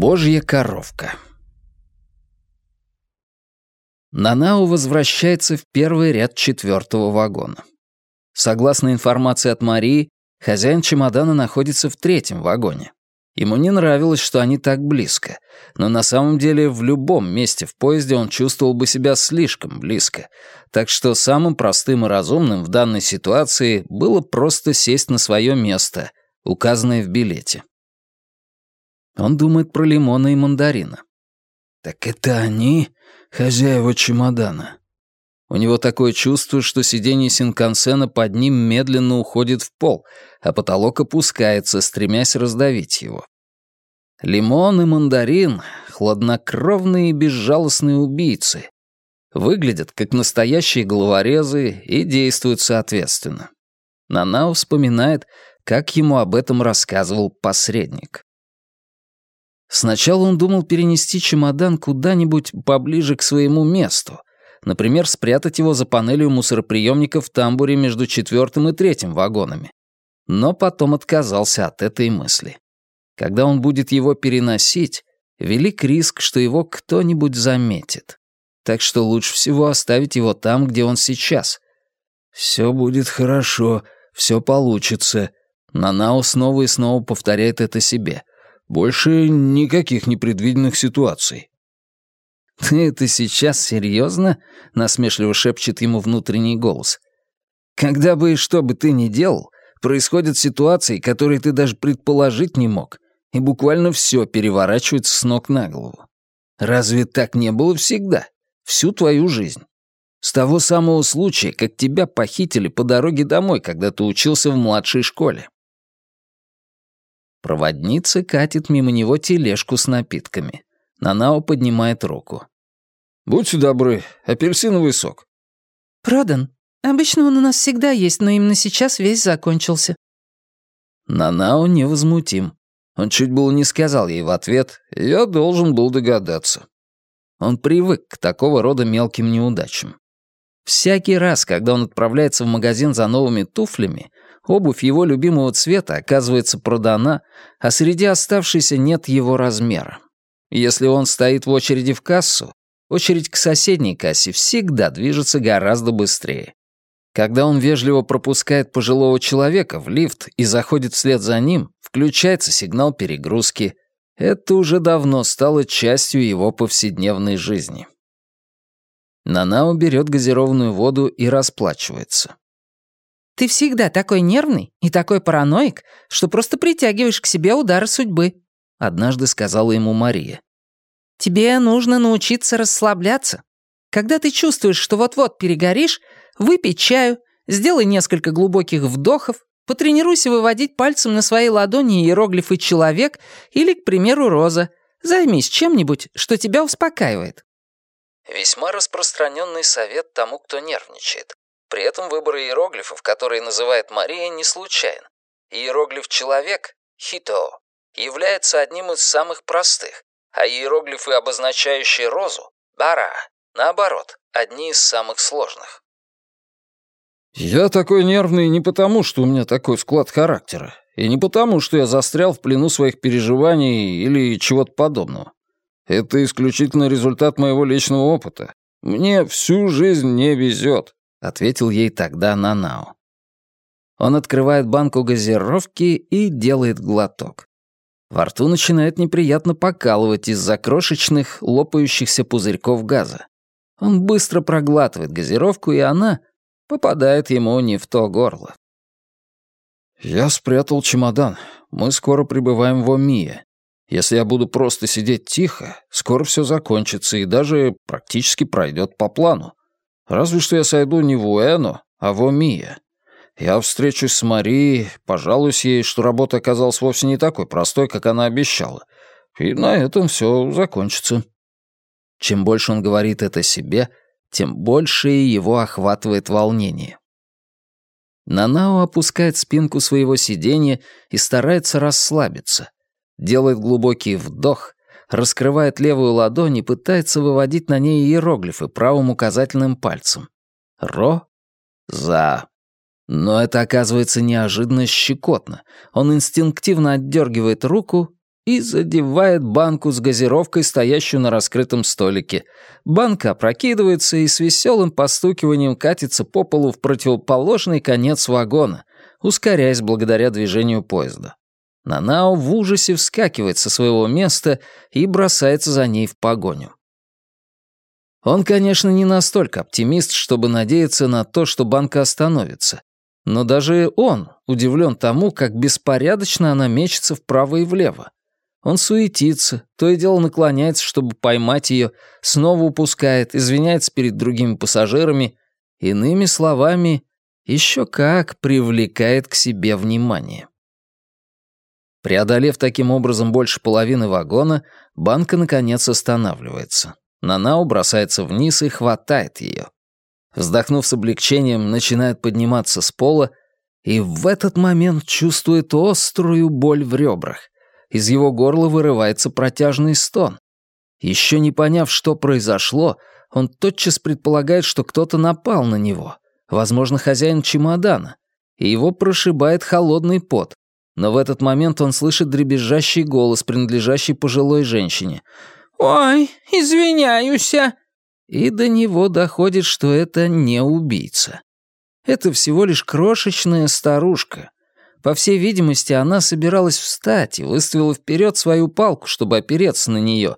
Божья коровка. Нанау возвращается в первый ряд четвертого вагона. Согласно информации от Марии, хозяин чемодана находится в третьем вагоне. Ему не нравилось, что они так близко, но на самом деле в любом месте в поезде он чувствовал бы себя слишком близко, так что самым простым и разумным в данной ситуации было просто сесть на свое место, указанное в билете. Он думает про лимона и мандарина. «Так это они, хозяева чемодана?» У него такое чувство, что сиденье Синкансена под ним медленно уходит в пол, а потолок опускается, стремясь раздавить его. Лимон и мандарин — хладнокровные и безжалостные убийцы. Выглядят как настоящие головорезы и действуют соответственно. Нанао вспоминает, как ему об этом рассказывал посредник. Сначала он думал перенести чемодан куда-нибудь поближе к своему месту, например, спрятать его за панелью мусороприемника в тамбуре между четвертым и третьим вагонами. Но потом отказался от этой мысли. Когда он будет его переносить, велик риск, что его кто-нибудь заметит. Так что лучше всего оставить его там, где он сейчас. «Все будет хорошо, все получится». Нанао снова и снова повторяет это себе. Больше никаких непредвиденных ситуаций. «Ты это сейчас серьезно?» — насмешливо шепчет ему внутренний голос. «Когда бы и что бы ты ни делал, происходят ситуации, которые ты даже предположить не мог, и буквально все переворачивается с ног на голову. Разве так не было всегда? Всю твою жизнь?» С того самого случая, как тебя похитили по дороге домой, когда ты учился в младшей школе. Проводница катит мимо него тележку с напитками. Нанао поднимает руку. «Будьте добры, апельсиновый сок». «Продан. Обычно он у нас всегда есть, но именно сейчас весь закончился». Нанао невозмутим. Он чуть было не сказал ей в ответ «Я должен был догадаться». Он привык к такого рода мелким неудачам. Всякий раз, когда он отправляется в магазин за новыми туфлями, обувь его любимого цвета оказывается продана, а среди оставшейся нет его размера. Если он стоит в очереди в кассу, очередь к соседней кассе всегда движется гораздо быстрее. Когда он вежливо пропускает пожилого человека в лифт и заходит вслед за ним, включается сигнал перегрузки. Это уже давно стало частью его повседневной жизни. Нанао берет газированную воду и расплачивается. Ты всегда такой нервный и такой параноик, что просто притягиваешь к себе удары судьбы», — однажды сказала ему Мария. «Тебе нужно научиться расслабляться. Когда ты чувствуешь, что вот-вот перегоришь, выпей чаю, сделай несколько глубоких вдохов, потренируйся выводить пальцем на своей ладони иероглифы «человек» или, к примеру, «роза». Займись чем-нибудь, что тебя успокаивает». Весьма распространенный совет тому, кто нервничает. При этом выбор иероглифов, которые называет Мария, не случайен. Иероглиф «человек» — «хито» является одним из самых простых, а иероглифы, обозначающие розу — «бара», наоборот, одни из самых сложных. «Я такой нервный не потому, что у меня такой склад характера, и не потому, что я застрял в плену своих переживаний или чего-то подобного. Это исключительно результат моего личного опыта. Мне всю жизнь не везет. — ответил ей тогда Нанао. Он открывает банку газировки и делает глоток. Во рту начинает неприятно покалывать из-за крошечных, лопающихся пузырьков газа. Он быстро проглатывает газировку, и она попадает ему не в то горло. «Я спрятал чемодан. Мы скоро прибываем в Омия. Если я буду просто сидеть тихо, скоро все закончится и даже практически пройдет по плану. Разве что я сойду не в Уэно, а в Омия. Я встречусь с Марией, пожалуюсь ей, что работа оказалась вовсе не такой простой, как она обещала. И на этом все закончится. Чем больше он говорит это себе, тем больше его охватывает волнение. Нанао опускает спинку своего сиденья и старается расслабиться. Делает глубокий вдох раскрывает левую ладонь и пытается выводить на ней иероглифы правым указательным пальцем. Ро, за. Но это оказывается неожиданно щекотно. Он инстинктивно отдергивает руку и задевает банку с газировкой, стоящую на раскрытом столике. Банка опрокидывается и с веселым постукиванием катится по полу в противоположный конец вагона, ускоряясь благодаря движению поезда. Нанао в ужасе вскакивает со своего места и бросается за ней в погоню. Он, конечно, не настолько оптимист, чтобы надеяться на то, что банка остановится. Но даже он удивлен тому, как беспорядочно она мечется вправо и влево. Он суетится, то и дело наклоняется, чтобы поймать ее, снова упускает, извиняется перед другими пассажирами. Иными словами, еще как привлекает к себе внимание. Преодолев таким образом больше половины вагона, банка наконец останавливается. Нанао бросается вниз и хватает ее. Вздохнув с облегчением, начинает подниматься с пола и в этот момент чувствует острую боль в ребрах. Из его горла вырывается протяжный стон. Еще не поняв, что произошло, он тотчас предполагает, что кто-то напал на него, возможно, хозяин чемодана, и его прошибает холодный пот. Но в этот момент он слышит дребезжащий голос, принадлежащий пожилой женщине. «Ой, извиняюсь!» И до него доходит, что это не убийца. Это всего лишь крошечная старушка, по всей видимости, она собиралась встать и выставила вперед свою палку, чтобы опереться на нее,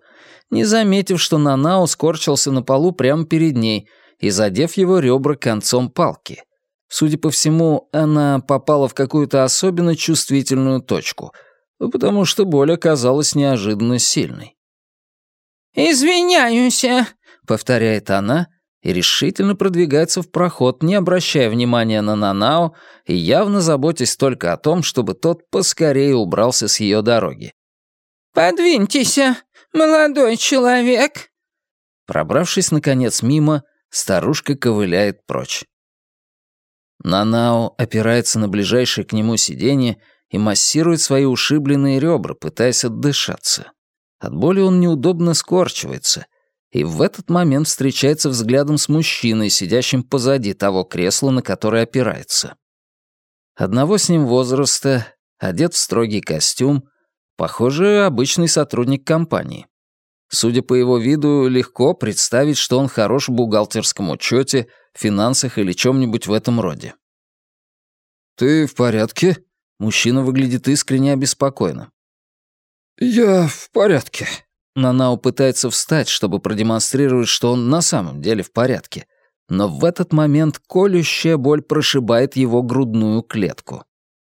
не заметив, что Нанао скорчился на полу прямо перед ней и задев его ребра концом палки. Судя по всему, она попала в какую-то особенно чувствительную точку, потому что боль оказалась неожиданно сильной. «Извиняюсь», — повторяет она, и решительно продвигается в проход, не обращая внимания на Нанао и явно заботясь только о том, чтобы тот поскорее убрался с ее дороги. «Подвиньтесь, молодой человек!» Пробравшись, наконец, мимо, старушка ковыляет прочь. Нанао опирается на ближайшее к нему сиденье и массирует свои ушибленные ребра, пытаясь отдышаться. От боли он неудобно скорчивается, и в этот момент встречается взглядом с мужчиной, сидящим позади того кресла, на которое опирается. Одного с ним возраста, одет в строгий костюм, похоже, обычный сотрудник компании. Судя по его виду, легко представить, что он хорош в бухгалтерском учете, финансах или чем-нибудь в этом роде. «Ты в порядке?» Мужчина выглядит искренне обеспокоенным. «Я в порядке», Нанао пытается встать, чтобы продемонстрировать, что он на самом деле в порядке. Но в этот момент колющая боль прошибает его грудную клетку.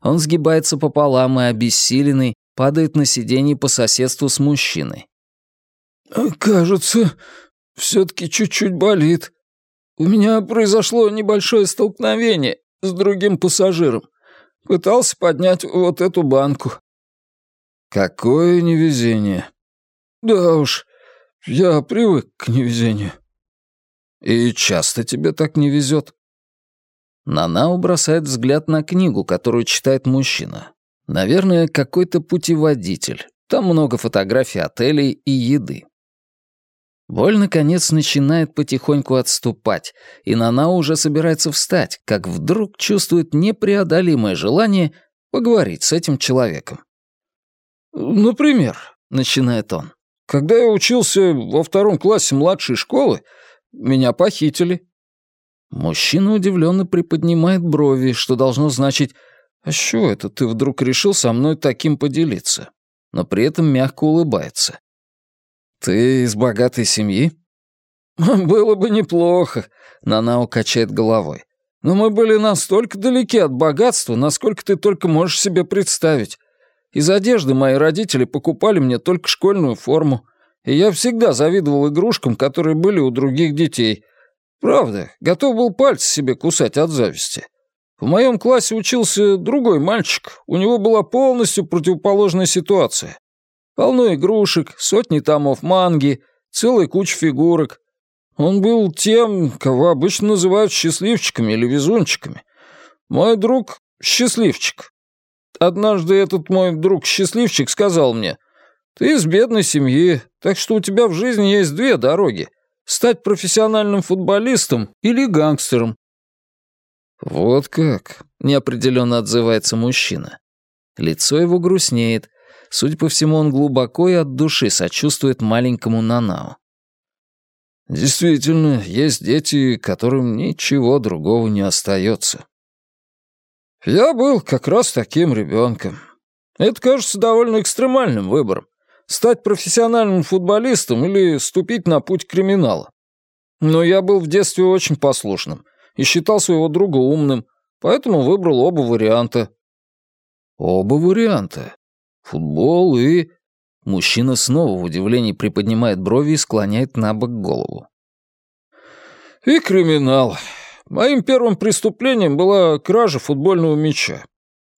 Он сгибается пополам и обессиленный падает на сиденье по соседству с мужчиной. «Кажется, все-таки чуть-чуть болит. У меня произошло небольшое столкновение с другим пассажиром. Пытался поднять вот эту банку». «Какое невезение», «Да уж, я привык к невезению». «И часто тебе так не везет?» Нанао бросает взгляд на книгу, которую читает мужчина. Наверное, какой-то путеводитель. Там много фотографий отелей и еды. Боль, наконец, начинает потихоньку отступать, и Нанао уже собирается встать, как вдруг чувствует непреодолимое желание поговорить с этим человеком. «Например», — начинает он, когда я учился во втором классе младшей школы, меня похитили». Мужчина удивленно приподнимает брови, что должно значить «А что это ты вдруг решил со мной таким поделиться?» Но при этом мягко улыбается. «Ты из богатой семьи?» «Было бы неплохо», — Нанао качает головой. «Но мы были настолько далеки от богатства, насколько ты только можешь себе представить. Из одежды мои родители покупали мне только школьную форму, и я всегда завидовал игрушкам, которые были у других детей. Правда, готов был пальцы себе кусать от зависти. В моем классе учился другой мальчик, у него была полностью противоположная ситуация. Полно игрушек, сотни томов манги, целая куча фигурок. Он был тем, кого обычно называют счастливчиками или везунчиками. Мой друг — счастливчик. Однажды этот мой друг-счастливчик сказал мне, «Ты из бедной семьи, так что у тебя в жизни есть две дороги — стать профессиональным футболистом или гангстером». «Вот как», — неопределенно отзывается мужчина. Лицо его грустнеет. Судя по всему, он глубоко и от души сочувствует маленькому Нанао. Действительно, есть дети, которым ничего другого не остается. Я был как раз таким ребенком. Это кажется довольно экстремальным выбором. Стать профессиональным футболистом или ступить на путь криминала. Но я был в детстве очень послушным и считал своего друга умным, поэтому выбрал оба варианта. Оба варианта? Футбол и... Мужчина снова в удивлении приподнимает брови и склоняет на бок голову. И криминал. Моим первым преступлением была кража футбольного мяча.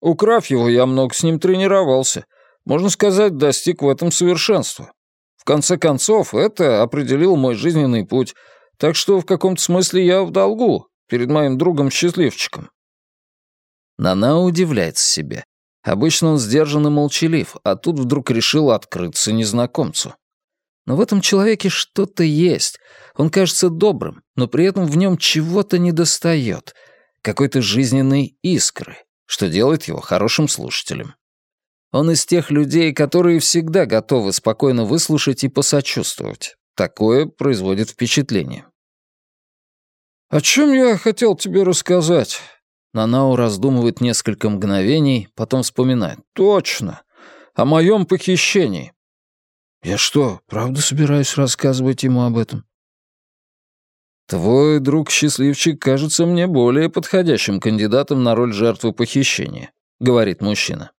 Украв его, я много с ним тренировался. Можно сказать, достиг в этом совершенства. В конце концов, это определил мой жизненный путь, так что в каком-то смысле я в долгу перед моим другом-счастливчиком. Нана удивляется себе. Обычно он сдержан и молчалив, а тут вдруг решил открыться незнакомцу. Но в этом человеке что-то есть. Он кажется добрым, но при этом в нем чего-то недостает. Какой-то жизненной искры, что делает его хорошим слушателем. Он из тех людей, которые всегда готовы спокойно выслушать и посочувствовать. Такое производит впечатление. «О чем я хотел тебе рассказать?» Нанао раздумывает несколько мгновений, потом вспоминает. «Точно! О моем похищении!» «Я что, правда собираюсь рассказывать ему об этом?» «Твой друг-счастливчик кажется мне более подходящим кандидатом на роль жертвы похищения», — говорит мужчина.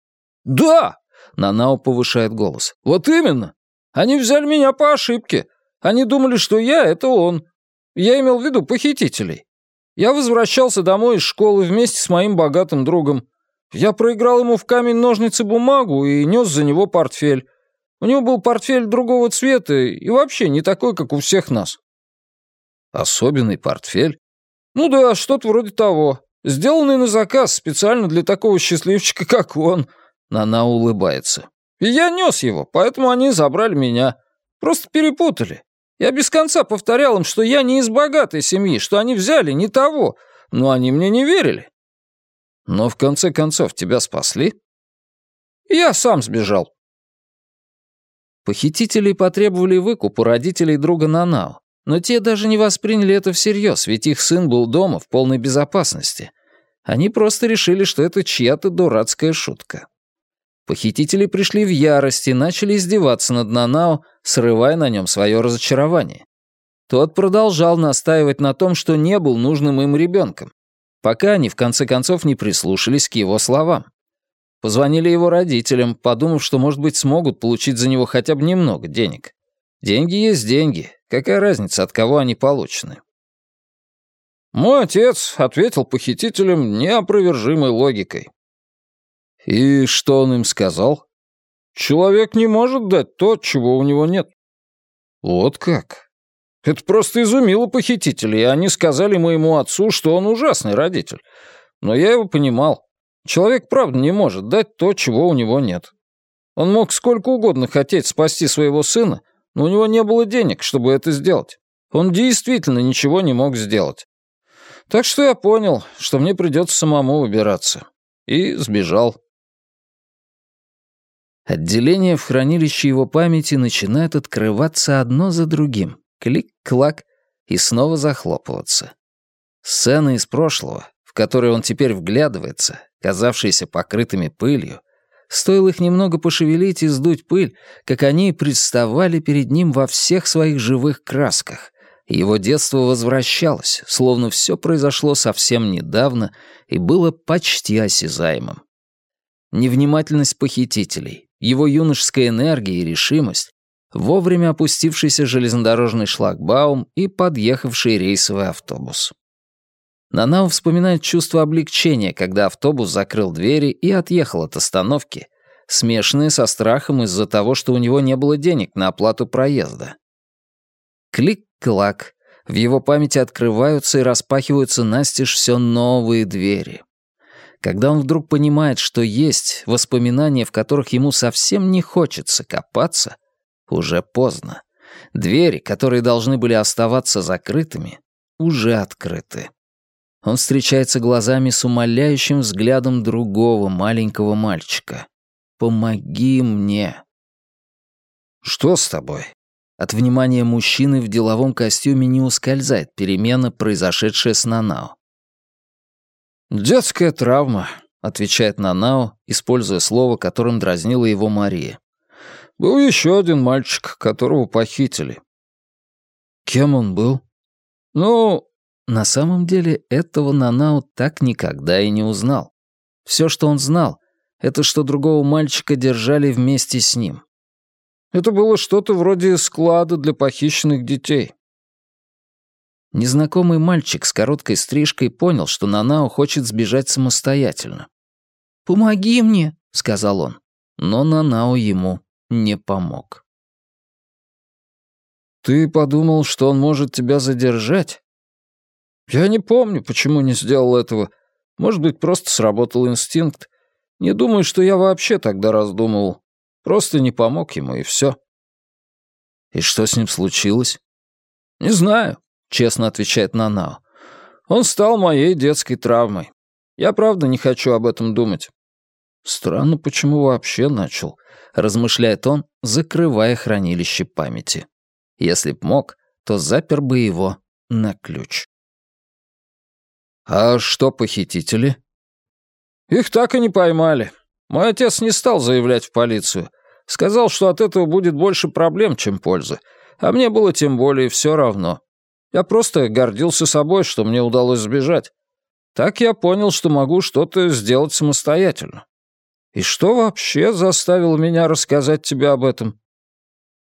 «Да!» — Нанао повышает голос. «Вот именно! Они взяли меня по ошибке. Они думали, что я — это он. Я имел в виду похитителей. Я возвращался домой из школы вместе с моим богатым другом. Я проиграл ему в камень ножницы бумагу и нес за него портфель. У него был портфель другого цвета и вообще не такой, как у всех нас. Особенный портфель? Ну да, что-то вроде того. Сделанный на заказ специально для такого счастливчика, как он. Нана улыбается. И я нес его, поэтому они забрали меня. Просто перепутали. Я без конца повторял им, что я не из богатой семьи, что они взяли не того, но они мне не верили. Но в конце концов тебя спасли? Я сам сбежал. Похитители потребовали выкуп у родителей друга Нанао, но те даже не восприняли это всерьез, ведь их сын был дома в полной безопасности. Они просто решили, что это чья-то дурацкая шутка. Похитители пришли в ярость и начали издеваться над Нанао, срывая на нем свое разочарование. Тот продолжал настаивать на том, что не был нужным им ребенком, пока они в конце концов не прислушались к его словам. Позвонили его родителям, подумав, что, может быть, смогут получить за него хотя бы немного денег. Деньги есть деньги, какая разница, от кого они получены. Мой отец ответил похитителям неопровержимой логикой. «И что он им сказал?» «Человек не может дать то, чего у него нет». «Вот как?» Это просто изумило похитителей, и они сказали моему отцу, что он ужасный родитель. Но я его понимал. Человек, правда, не может дать то, чего у него нет. Он мог сколько угодно хотеть спасти своего сына, но у него не было денег, чтобы это сделать. Он действительно ничего не мог сделать. Так что я понял, что мне придется самому выбираться. И сбежал. Отделения в хранилище его памяти начинают открываться одно за другим. Клик-клак. И снова захлопываться. Сцены из прошлого, в которые он теперь вглядывается, казавшиеся покрытыми пылью, стоило их немного пошевелить и сдуть пыль, как они представали перед ним во всех своих живых красках. Его детство возвращалось, словно все произошло совсем недавно и было почти осязаемым. Невнимательность похитителей, его юношеская энергия и решимость, вовремя опустившийся железнодорожный шлагбаум и подъехавший рейсовый автобус. Нанау вспоминает чувство облегчения, когда автобус закрыл двери и отъехал от остановки, смешанное со страхом из-за того, что у него не было денег на оплату проезда. Клик-клак. В его памяти открываются и распахиваются настежь все новые двери. Когда он вдруг понимает, что есть воспоминания, в которых ему совсем не хочется копаться, уже поздно. Двери, которые должны были оставаться закрытыми, уже открыты. Он встречается глазами с умоляющим взглядом другого маленького мальчика. «Помоги мне». «Что с тобой?» От внимания мужчины в деловом костюме не ускользает перемена, произошедшая с Нанао. «Детская травма», — отвечает Нанао, используя слово, которым дразнила его Мария. «Был еще один мальчик, которого похитили». «Кем он был?» «Ну, на самом деле этого Нанао так никогда и не узнал. Все, что он знал, это что другого мальчика держали вместе с ним. Это было что-то вроде склада для похищенных детей. Незнакомый мальчик с короткой стрижкой понял, что Нанао хочет сбежать самостоятельно. «Помоги мне», — сказал он. Но Нанао ему не помог. «Ты подумал, что он может тебя задержать?» «Я не помню, почему не сделал этого. Может быть, просто сработал инстинкт. Не думаю, что я вообще тогда раздумывал. Просто не помог ему, и все. «И что с ним случилось?» «Не знаю», — честно отвечает Нанао. «Он стал моей детской травмой. Я правда не хочу об этом думать». «Странно, почему вообще начал», — размышляет он, закрывая хранилище памяти. Если б мог, то запер бы его на ключ. «А что похитители?» «Их так и не поймали. Мой отец не стал заявлять в полицию. Сказал, что от этого будет больше проблем, чем пользы. А мне было тем более все равно. Я просто гордился собой, что мне удалось сбежать. Так я понял, что могу что-то сделать самостоятельно. И что вообще заставило меня рассказать тебе об этом?»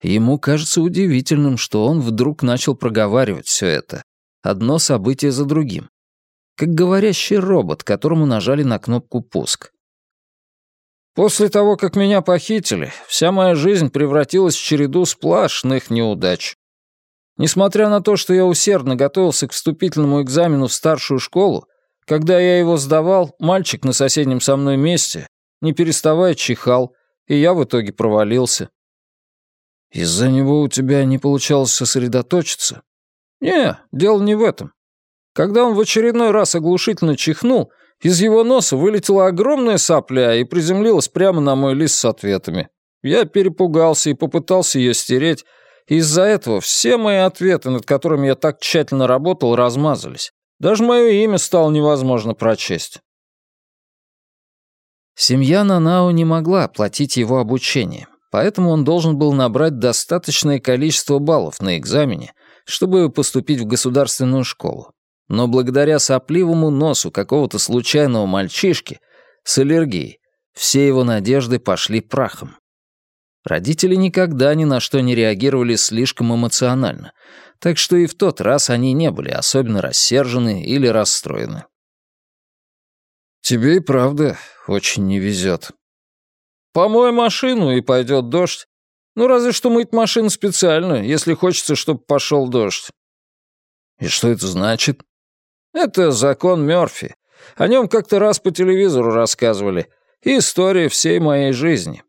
Ему кажется удивительным, что он вдруг начал проговаривать все это. Одно событие за другим. Как говорящий робот, которому нажали на кнопку «пуск». После того, как меня похитили, вся моя жизнь превратилась в череду сплошных неудач. Несмотря на то, что я усердно готовился к вступительному экзамену в старшую школу, когда я его сдавал, мальчик на соседнем со мной месте, не переставая чихал, и я в итоге провалился. Из-за него у тебя не получалось сосредоточиться? Не, дело не в этом. Когда он в очередной раз оглушительно чихнул, из его носа вылетела огромная сопля и приземлилась прямо на мой лист с ответами. Я перепугался и попытался ее стереть, из-за этого все мои ответы, над которыми я так тщательно работал, размазались. Даже мое имя стало невозможно прочесть. Семья Нанао не могла оплатить его обучение, поэтому он должен был набрать достаточное количество баллов на экзамене, чтобы поступить в государственную школу но благодаря сопливому носу какого-то случайного мальчишки с аллергией все его надежды пошли прахом. Родители никогда ни на что не реагировали слишком эмоционально, так что и в тот раз они не были особенно рассержены или расстроены. «Тебе и правда очень не везет». «Помой машину, и пойдет дождь. Ну, разве что мыть машину специально, если хочется, чтобы пошел дождь». «И что это значит?» Это закон Мёрфи. О нем как-то раз по телевизору рассказывали. история всей моей жизни.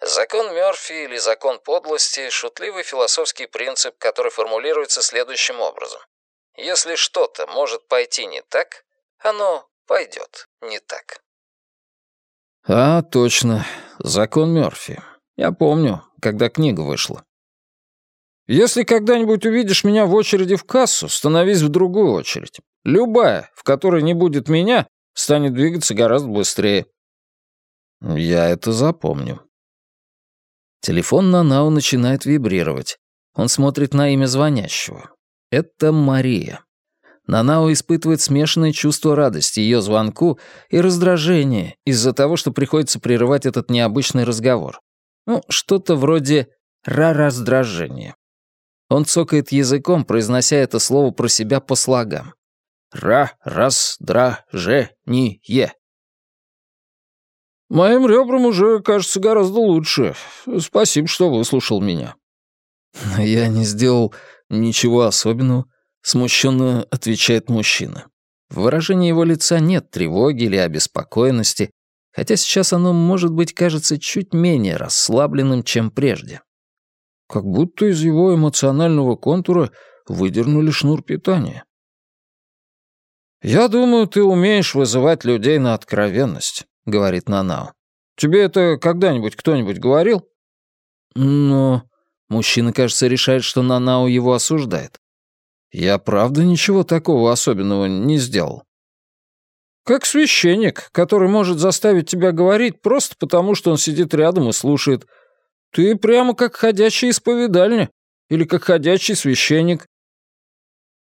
Закон Мёрфи или закон подлости — шутливый философский принцип, который формулируется следующим образом. Если что-то может пойти не так, оно пойдет не так. А, точно. Закон Мёрфи. Я помню, когда книга вышла. Если когда-нибудь увидишь меня в очереди в кассу, становись в другую очередь. Любая, в которой не будет меня, станет двигаться гораздо быстрее. Я это запомню. Телефон Нанау начинает вибрировать. Он смотрит на имя звонящего. Это Мария. Нанао испытывает смешанное чувство радости ее звонку и раздражения из-за того, что приходится прерывать этот необычный разговор. Ну, что-то вроде «ра-раздражения». Он цокает языком, произнося это слово про себя по слогам. Ра-раз-дра-же-ни-е. Моим ребрам уже кажется гораздо лучше. Спасибо, что выслушал меня. Я не сделал ничего особенного, смущенно отвечает мужчина. В выражении его лица нет тревоги или обеспокоенности, хотя сейчас оно, может быть, кажется чуть менее расслабленным, чем прежде. Как будто из его эмоционального контура выдернули шнур питания. «Я думаю, ты умеешь вызывать людей на откровенность», — говорит Нанао. Тебе это когда-нибудь кто-нибудь говорил?» «Ну...» Мужчина, кажется, решает, что Нанао его осуждает. «Я правда ничего такого особенного не сделал». «Как священник, который может заставить тебя говорить просто потому, что он сидит рядом и слушает. Ты прямо как ходячий исповедальня или как ходячий священник».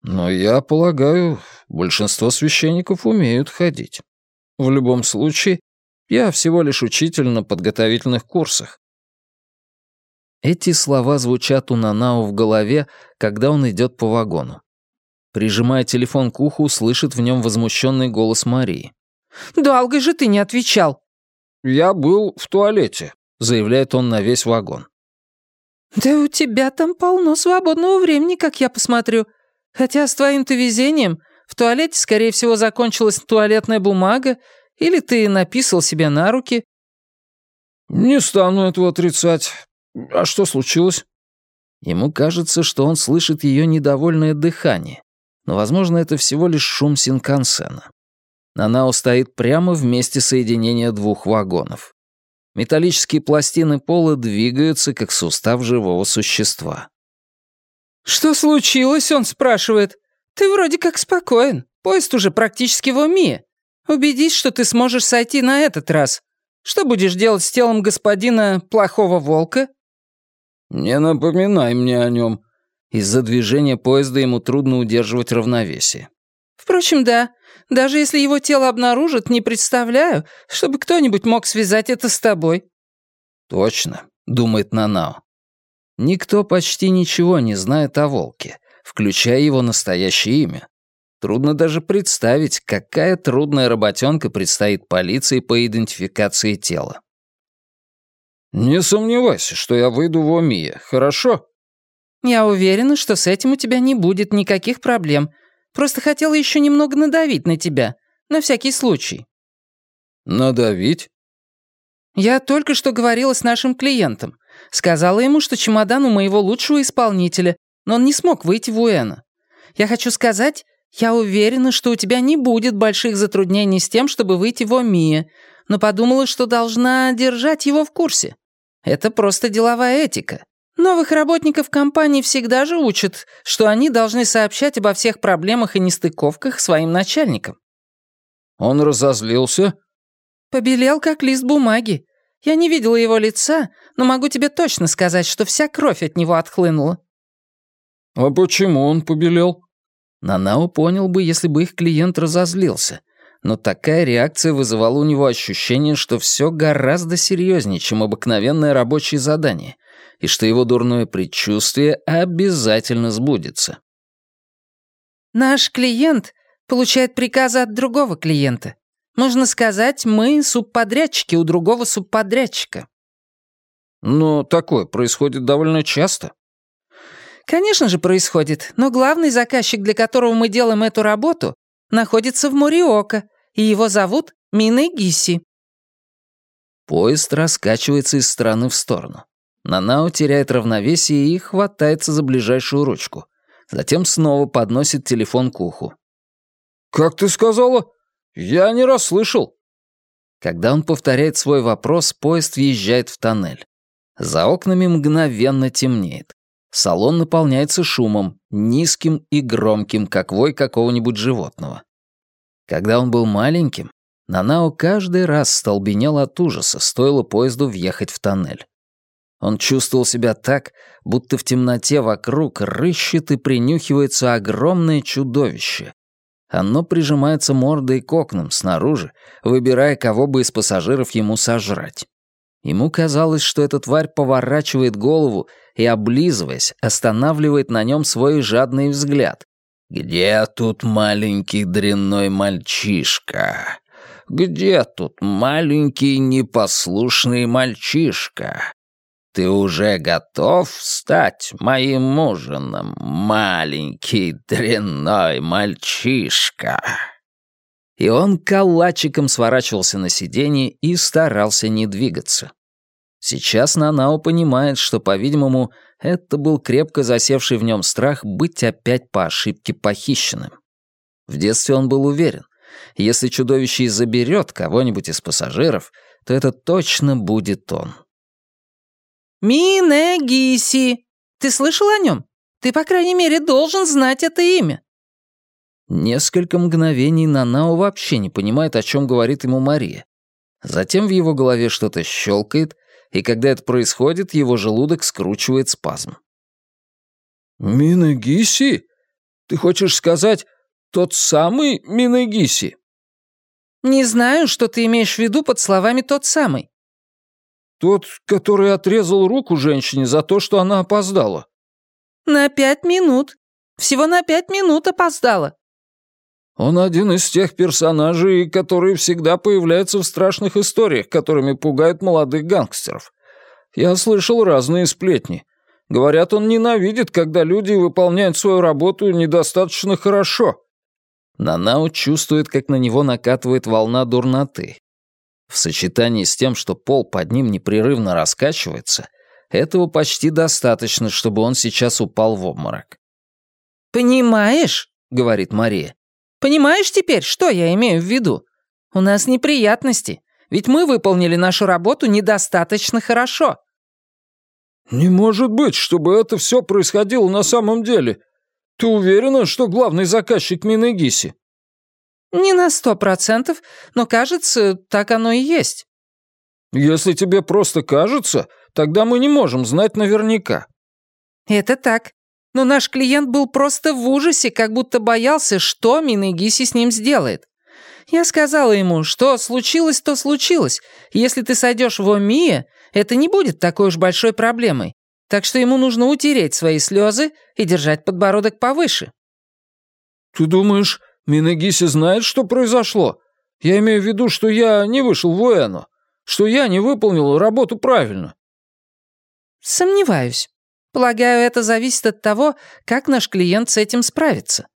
«Но я полагаю, большинство священников умеют ходить. В любом случае, я всего лишь учитель на подготовительных курсах. Эти слова звучат у Нанао в голове, когда он идет по вагону. Прижимая телефон к уху, слышит в нем возмущенный голос Марии. «Долго же ты не отвечал!» «Я был в туалете», — заявляет он на весь вагон. «Да у тебя там полно свободного времени, как я посмотрю. Хотя с твоим-то везением туалете, скорее всего, закончилась туалетная бумага или ты написал себе на руки?» «Не стану этого отрицать. А что случилось?» Ему кажется, что он слышит ее недовольное дыхание, но, возможно, это всего лишь шум Синкансена. Нанао стоит прямо в месте соединения двух вагонов. Металлические пластины пола двигаются, как сустав живого существа. «Что случилось?» — он спрашивает. «Ты вроде как спокоен. Поезд уже практически в уме. Убедись, что ты сможешь сойти на этот раз. Что будешь делать с телом господина плохого волка?» «Не напоминай мне о нем». Из-за движения поезда ему трудно удерживать равновесие. «Впрочем, да. Даже если его тело обнаружат, не представляю, чтобы кто-нибудь мог связать это с тобой». «Точно», — думает Нанао. Никто почти ничего не знает о волке, включая его настоящее имя. Трудно даже представить, какая трудная работенка предстоит полиции по идентификации тела. «Не сомневайся, что я выйду в Омия, хорошо?» «Я уверена, что с этим у тебя не будет никаких проблем. Просто хотела еще немного надавить на тебя, на всякий случай». «Надавить?» «Я только что говорила с нашим клиентом. Сказала ему, что чемодан у моего лучшего исполнителя, но он не смог выйти в Уэна. Я хочу сказать, «Я уверена, что у тебя не будет больших затруднений с тем, чтобы выйти в ОМИ, но подумала, что должна держать его в курсе. Это просто деловая этика. Новых работников компании всегда же учат, что они должны сообщать обо всех проблемах и нестыковках своим начальникам». «Он разозлился?» «Побелел, как лист бумаги. Я не видела его лица, но могу тебе точно сказать, что вся кровь от него отхлынула». «А почему он побелел?» Нанао понял бы, если бы их клиент разозлился. Но такая реакция вызывала у него ощущение, что все гораздо серьезнее, чем обыкновенное рабочее задание, и что его дурное предчувствие обязательно сбудется. «Наш клиент получает приказы от другого клиента. Можно сказать, мы субподрядчики у другого субподрядчика». «Но такое происходит довольно часто», Конечно же, происходит, но главный заказчик, для которого мы делаем эту работу, находится в Мориока, и его зовут Миной Гиси. Поезд раскачивается из стороны в сторону. Нанао теряет равновесие и хватается за ближайшую ручку. Затем снова подносит телефон к уху. «Как ты сказала? Я не расслышал». Когда он повторяет свой вопрос, поезд въезжает в тоннель. За окнами мгновенно темнеет. Салон наполняется шумом, низким и громким, как вой какого-нибудь животного. Когда он был маленьким, Нанао каждый раз столбенел от ужаса, стоило поезду въехать в тоннель. Он чувствовал себя так, будто в темноте вокруг рыщет и принюхивается огромное чудовище. Оно прижимается мордой к окнам снаружи, выбирая, кого бы из пассажиров ему сожрать. Ему казалось, что эта тварь поворачивает голову и, облизываясь, останавливает на нем свой жадный взгляд. «Где тут маленький дрянной мальчишка? Где тут маленький непослушный мальчишка? Ты уже готов стать моим ужином, маленький дрянной мальчишка?» и он калачиком сворачивался на сиденье и старался не двигаться. Сейчас Нанао понимает, что, по-видимому, это был крепко засевший в нем страх быть опять по ошибке похищенным. В детстве он был уверен, если чудовище и заберет кого-нибудь из пассажиров, то это точно будет он. Минегиси! Ты слышал о нем? Ты, по крайней мере, должен знать это имя. Несколько мгновений Нанао вообще не понимает, о чем говорит ему Мария. Затем в его голове что-то щелкает, и когда это происходит, его желудок скручивает спазм. «Минагиси? Ты хочешь сказать, тот самый Минагиси?» «Не знаю, что ты имеешь в виду под словами «тот самый». «Тот, который отрезал руку женщине за то, что она опоздала». «На пять минут. Всего на пять минут опоздала». Он один из тех персонажей, которые всегда появляются в страшных историях, которыми пугают молодых гангстеров. Я слышал разные сплетни. Говорят, он ненавидит, когда люди выполняют свою работу недостаточно хорошо. Нанао чувствует, как на него накатывает волна дурноты. В сочетании с тем, что пол под ним непрерывно раскачивается, этого почти достаточно, чтобы он сейчас упал в обморок. «Понимаешь?» — говорит Мария. «Понимаешь теперь, что я имею в виду? У нас неприятности, ведь мы выполнили нашу работу недостаточно хорошо». «Не может быть, чтобы это все происходило на самом деле. Ты уверена, что главный заказчик Минегиси?» «Не на сто процентов, но, кажется, так оно и есть». «Если тебе просто кажется, тогда мы не можем знать наверняка». «Это так. Но наш клиент был просто в ужасе, как будто боялся, что Минегиси с ним сделает. Я сказала ему, что случилось, то случилось. Если ты сойдешь в Омия, это не будет такой уж большой проблемой. Так что ему нужно утереть свои слезы и держать подбородок повыше». «Ты думаешь, Минагиси знает, что произошло? Я имею в виду, что я не вышел в Уэну, что я не выполнил работу правильно». «Сомневаюсь. Полагаю, это зависит от того, как наш клиент с этим справится.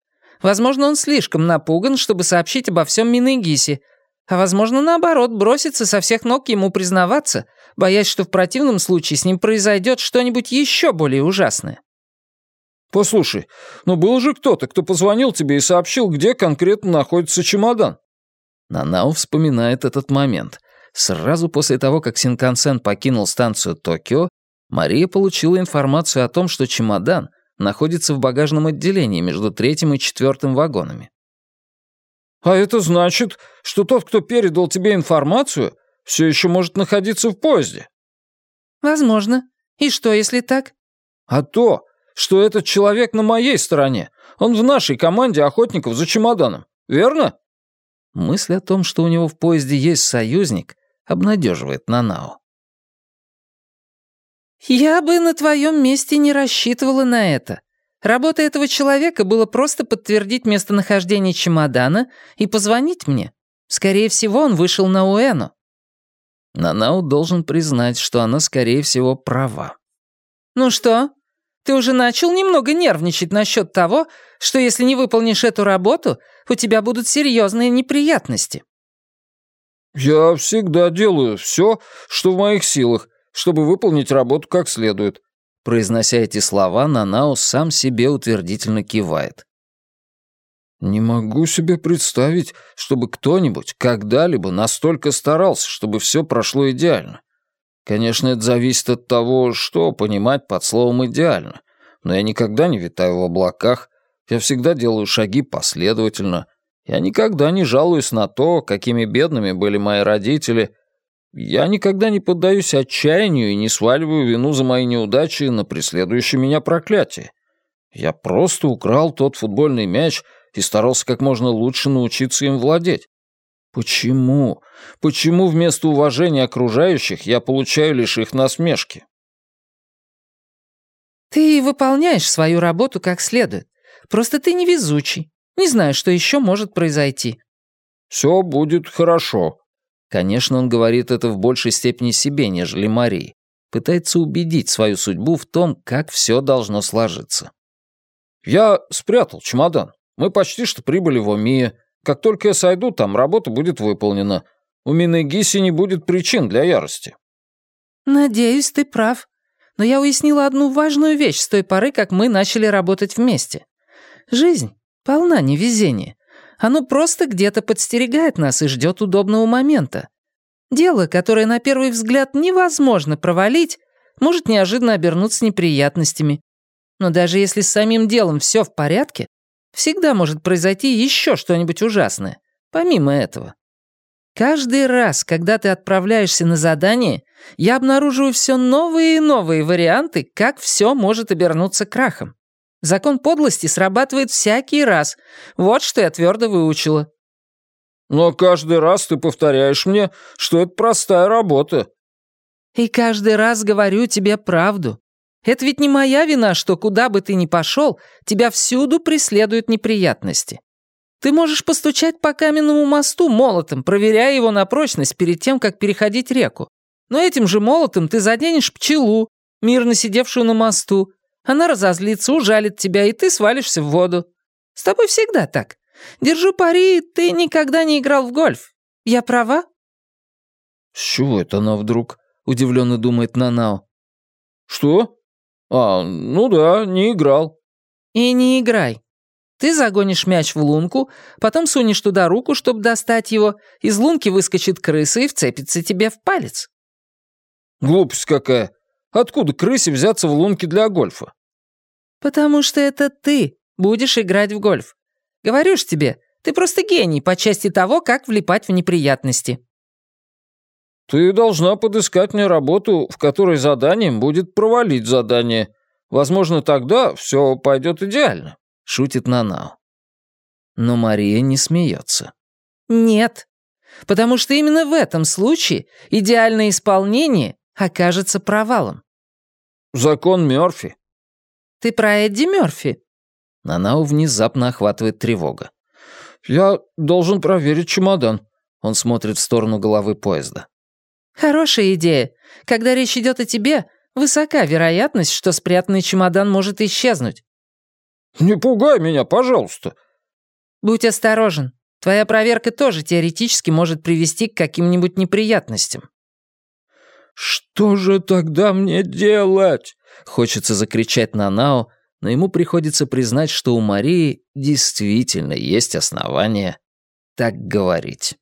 Возможно, он слишком напуган, чтобы сообщить обо всем Минагиси, а возможно, наоборот, бросится со всех ног ему признаваться, боясь, что в противном случае с ним произойдет что-нибудь еще более ужасное. «Послушай, но был же кто-то, кто позвонил тебе и сообщил, где конкретно находится чемодан». Нанао вспоминает этот момент. Сразу после того, как Синкансен покинул станцию Токио, Мария получила информацию о том, что чемодан находится в багажном отделении между третьим и четвертым вагонами. «А это значит, что тот, кто передал тебе информацию, все еще может находиться в поезде?» «Возможно. И что, если так?» «А то, что этот человек на моей стороне. Он в нашей команде охотников за чемоданом. Верно?» Мысль о том, что у него в поезде есть союзник, обнадеживает Нанао. «Я бы на твоем месте не рассчитывала на это. Работа этого человека было просто подтвердить местонахождение чемодана и позвонить мне. Скорее всего, он вышел на Уэну». Нанао должен признать, что она, скорее всего, права. «Ну что, ты уже начал немного нервничать насчет того, что если не выполнишь эту работу, у тебя будут серьезные неприятности?» «Я всегда делаю все, что в моих силах, чтобы выполнить работу как следует. Произнося эти слова, Нанао сам себе утвердительно кивает. «Не могу себе представить, чтобы кто-нибудь когда-либо настолько старался, чтобы все прошло идеально. Конечно, это зависит от того, что понимать под словом «идеально», но я никогда не витаю в облаках, я всегда делаю шаги последовательно, я никогда не жалуюсь на то, какими бедными были мои родители, я никогда не поддаюсь отчаянию и не сваливаю вину за мои неудачи на преследующее меня проклятие. Я просто украл тот футбольный мяч и старался как можно лучше научиться им владеть. Почему? Почему вместо уважения окружающих я получаю лишь их насмешки? Ты выполняешь свою работу как следует. Просто ты невезучий. Не знаю, что еще может произойти. Все будет хорошо, Конечно, он говорит это в большей степени себе, нежели Марии. Пытается убедить свою судьбу в том, как все должно сложиться. «Я спрятал чемодан. Мы почти что прибыли в Омия. Как только я сойду, там работа будет выполнена. У Минегиси не будет причин для ярости». «Надеюсь, ты прав. Но я уяснила одну важную вещь с той поры, как мы начали работать вместе. Жизнь полна невезения. Оно просто где-то подстерегает нас и ждет удобного момента. Дело, которое на первый взгляд невозможно провалить, может неожиданно обернуться неприятностями. Но даже если с самим делом все в порядке, всегда может произойти еще что-нибудь ужасное, помимо этого. Каждый раз, когда ты отправляешься на задание, я обнаруживаю все новые и новые варианты, как все может обернуться крахом. Закон подлости срабатывает всякий раз. Вот что я твердо выучила. Но каждый раз ты повторяешь мне, что это простая работа. И каждый раз говорю тебе правду. Это ведь не моя вина, что куда бы ты ни пошел, тебя всюду преследуют неприятности. Ты можешь постучать по каменному мосту молотом, проверяя его на прочность перед тем, как переходить реку. Но этим же молотом ты заденешь пчелу, мирно сидевшую на мосту. Она разозлится, ужалит тебя, и ты свалишься в воду. С тобой всегда так. Держу пари, ты никогда не играл в гольф. Я права?» «С чего это она вдруг?» — удивленно думает Нанао. «Что? А, ну да, не играл». «И не играй. Ты загонишь мяч в лунку, потом сунешь туда руку, чтобы достать его, из лунки выскочит крыса и вцепится тебе в палец». «Глупость какая. Откуда крысе взяться в лунке для гольфа?» «Потому что это ты будешь играть в гольф. Говорю ж тебе, ты просто гений по части того, как влипать в неприятности». «Ты должна подыскать мне работу, в которой заданием будет провалить задание. Возможно, тогда все пойдет идеально». — шутит Нанао. Но Мария не смеется. «Нет, потому что именно в этом случае идеальное исполнение окажется провалом». «Закон Мёрфи». «Ты про Эдди Мёрфи?» Нанао внезапно охватывает тревога. «Я должен проверить чемодан». Он смотрит в сторону головы поезда. «Хорошая идея. Когда речь идет о тебе, высока вероятность, что спрятанный чемодан может исчезнуть. «Не пугай меня, пожалуйста». «Будь осторожен. Твоя проверка тоже теоретически может привести к каким-нибудь неприятностям». «Что же тогда мне делать?» Хочется закричать на Нао, но ему приходится признать, что у Марии действительно есть основания так говорить.